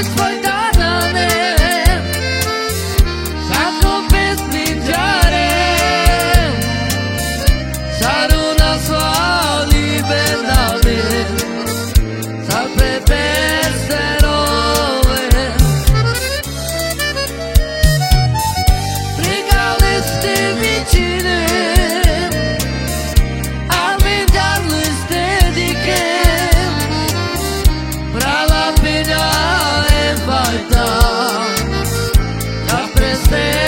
es voll say